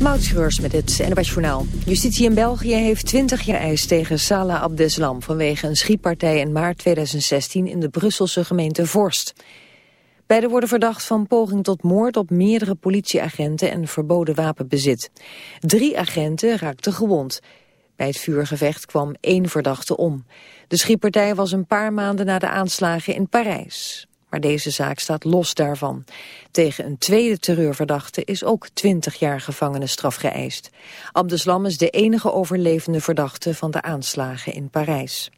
Moutschreurs met het NWS Journaal. Justitie in België heeft 20 jaar eis tegen Salah Abdeslam... vanwege een schietpartij in maart 2016 in de Brusselse gemeente Vorst. Beiden worden verdacht van poging tot moord op meerdere politieagenten... en verboden wapenbezit. Drie agenten raakten gewond. Bij het vuurgevecht kwam één verdachte om. De schietpartij was een paar maanden na de aanslagen in Parijs. Maar deze zaak staat los daarvan. Tegen een tweede terreurverdachte is ook 20 jaar gevangenisstraf geëist. Abdeslam is de enige overlevende verdachte van de aanslagen in Parijs.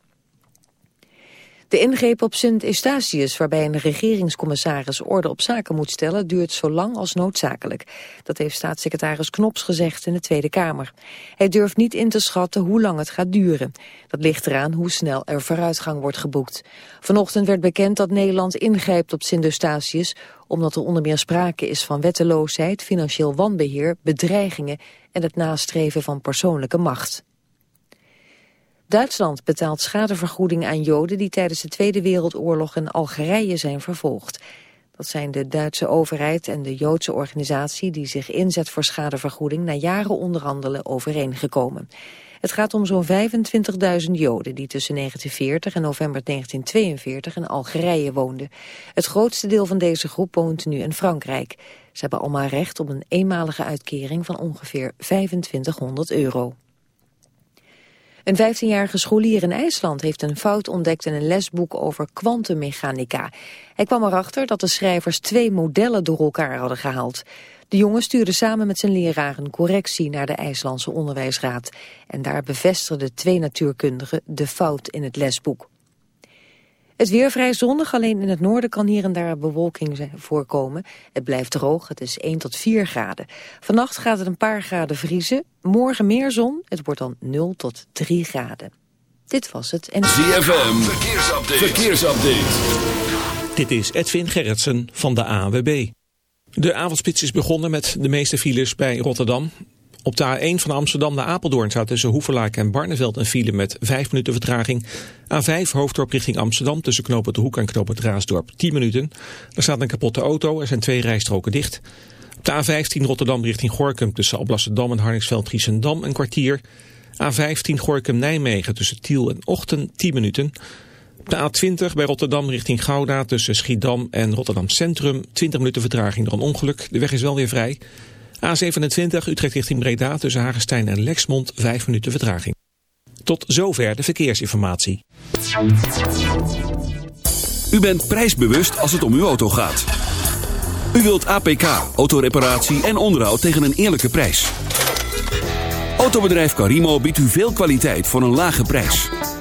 De ingreep op Sint Eustatius, waarbij een regeringscommissaris orde op zaken moet stellen, duurt zo lang als noodzakelijk. Dat heeft staatssecretaris Knops gezegd in de Tweede Kamer. Hij durft niet in te schatten hoe lang het gaat duren. Dat ligt eraan hoe snel er vooruitgang wordt geboekt. Vanochtend werd bekend dat Nederland ingrijpt op Sint Eustatius, omdat er onder meer sprake is van wetteloosheid, financieel wanbeheer, bedreigingen en het nastreven van persoonlijke macht. Duitsland betaalt schadevergoeding aan Joden die tijdens de Tweede Wereldoorlog in Algerije zijn vervolgd. Dat zijn de Duitse overheid en de Joodse organisatie die zich inzet voor schadevergoeding na jaren onderhandelen overeengekomen. Het gaat om zo'n 25.000 Joden die tussen 1940 en november 1942 in Algerije woonden. Het grootste deel van deze groep woont nu in Frankrijk. Ze hebben allemaal recht op een eenmalige uitkering van ongeveer 2500 euro. Een 15-jarige scholier in IJsland heeft een fout ontdekt in een lesboek over kwantummechanica. Hij kwam erachter dat de schrijvers twee modellen door elkaar hadden gehaald. De jongen stuurde samen met zijn leraar een correctie naar de IJslandse onderwijsraad. En daar bevestigden twee natuurkundigen de fout in het lesboek. Het weer vrij zonnig, alleen in het noorden kan hier en daar bewolking voorkomen. Het blijft droog, het is 1 tot 4 graden. Vannacht gaat het een paar graden vriezen. Morgen meer zon, het wordt dan 0 tot 3 graden. Dit was het. En... ZFM, verkeersupdate. verkeersupdate. Dit is Edwin Gerritsen van de AWB. De avondspits is begonnen met de meeste files bij Rotterdam. Op de A1 van Amsterdam naar Apeldoorn staat tussen Hoeverlaak en Barneveld een file met 5 minuten vertraging. A5 hoofddorp richting Amsterdam tussen Knopen de Hoek en Knopen Raasdorp 10 minuten. Er staat een kapotte auto, er zijn twee rijstroken dicht. Op de A15 Rotterdam richting Gorkum tussen Alblasserdam en Harningsveld Giesendam een kwartier. A15 Gorkum Nijmegen tussen Tiel en Ochten 10 minuten. Op de A20 bij Rotterdam richting Gouda tussen Schiedam en Rotterdam Centrum 20 minuten vertraging door een ongeluk. De weg is wel weer vrij. A27 Utrecht richting Breda tussen Hagestein en Lexmond 5 minuten vertraging. Tot zover de verkeersinformatie. U bent prijsbewust als het om uw auto gaat. U wilt APK, autoreparatie en onderhoud tegen een eerlijke prijs. Autobedrijf Carimo biedt u veel kwaliteit voor een lage prijs.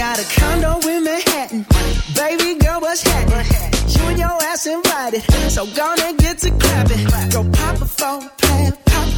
Got a condo in Manhattan. Baby girl, what's happening? You and your ass invited. So gonna get to clapping. Go pop a plan. Pop,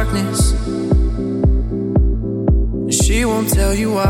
Darkness. She won't tell you why.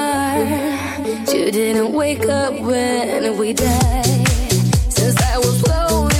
are. You didn't wake up when we died. Since I was floating.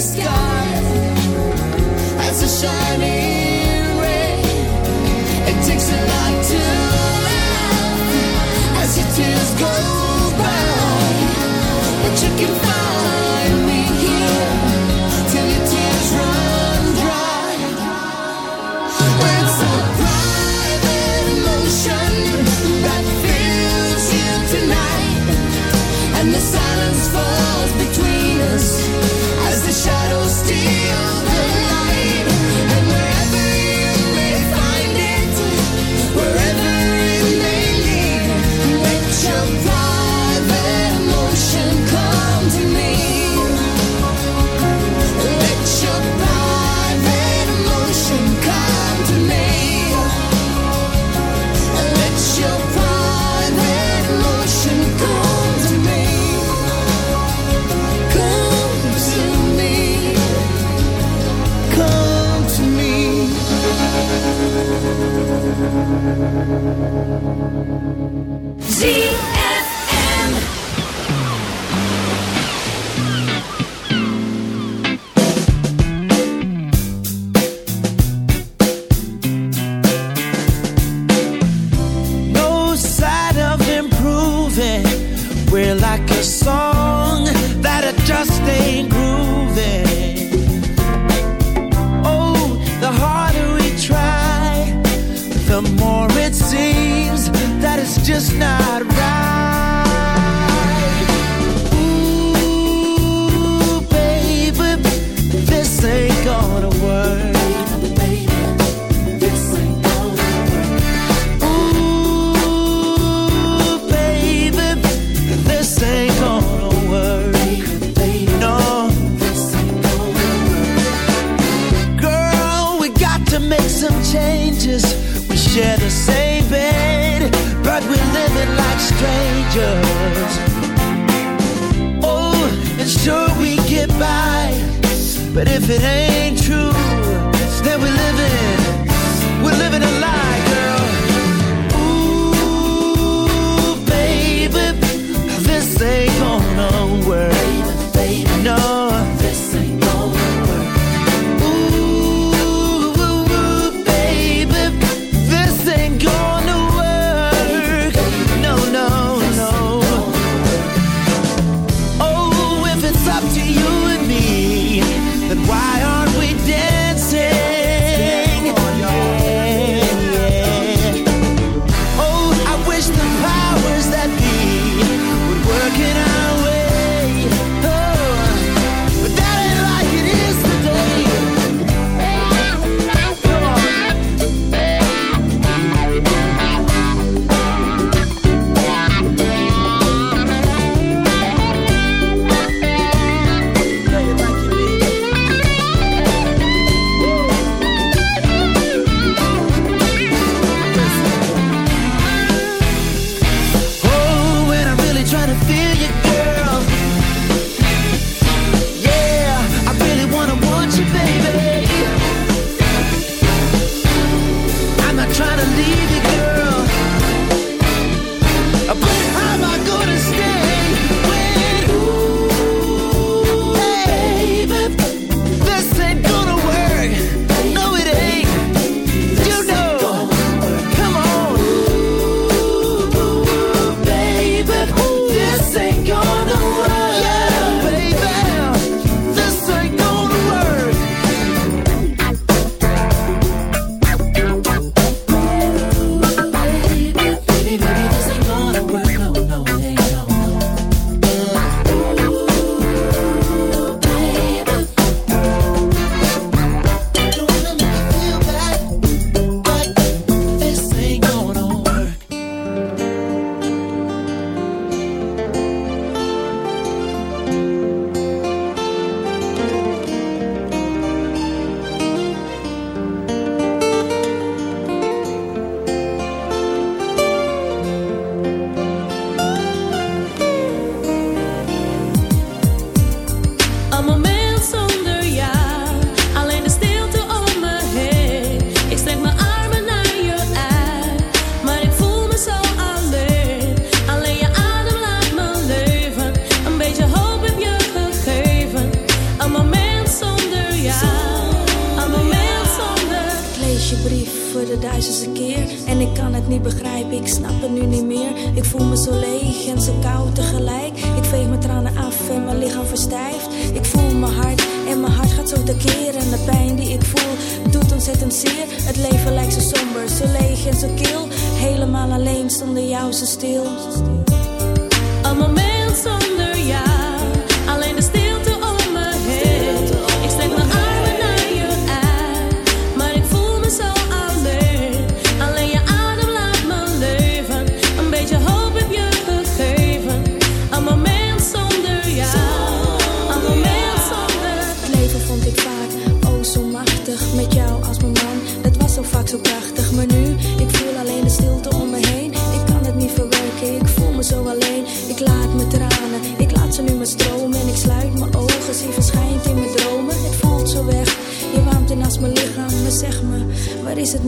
sky as a shining ray. It takes a lot to as your tears go by, but you can find. ZFM.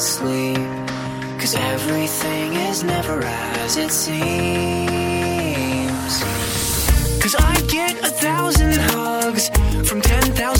asleep. Cause everything is never as it seems. Cause I get a thousand hugs from ten thousand.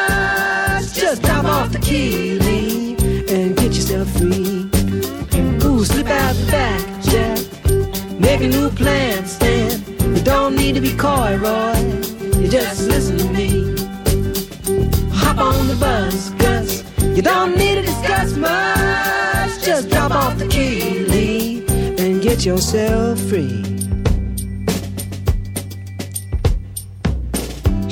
And get yourself free. Ooh, slip out the back, Jack. Make a new plan, Stan. You don't need to be coy, Roy. You just listen to me. Hop on the bus, Gus. You don't need to discuss much. Just drop off the key, Lee and get yourself free.